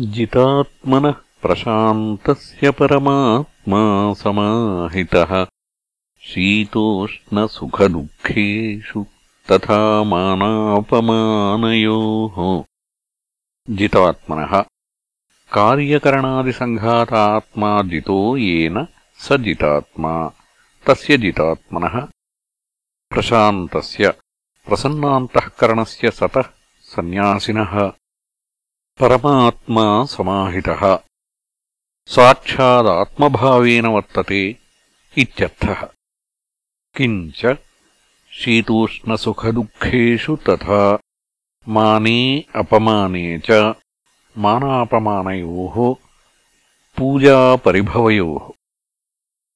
जितात्मनः प्रशान्तस्य परमात्मा समाहितः। शीतोष्णसुखदुःखेषु तथा मानापमानयोः। जितात्मनः। कार्यकरणादिसङ्घातात्मा जितो येन स जितात्मा। तस्य जितात्मनः। प्रशान्तस्य। प्रसन्नान्तःकरणस्य सतः सन्न्यासिनः పరమాత్మా సమాహితః. సాక్షాదాత్మభావేన వర్తతే ఇత్యర్థः. కించ శీతోష్ణసుఖదుఃఖేషు తథా. మానే అపమానే చ మానాపమానయోः. పూజాపరిభవయోः.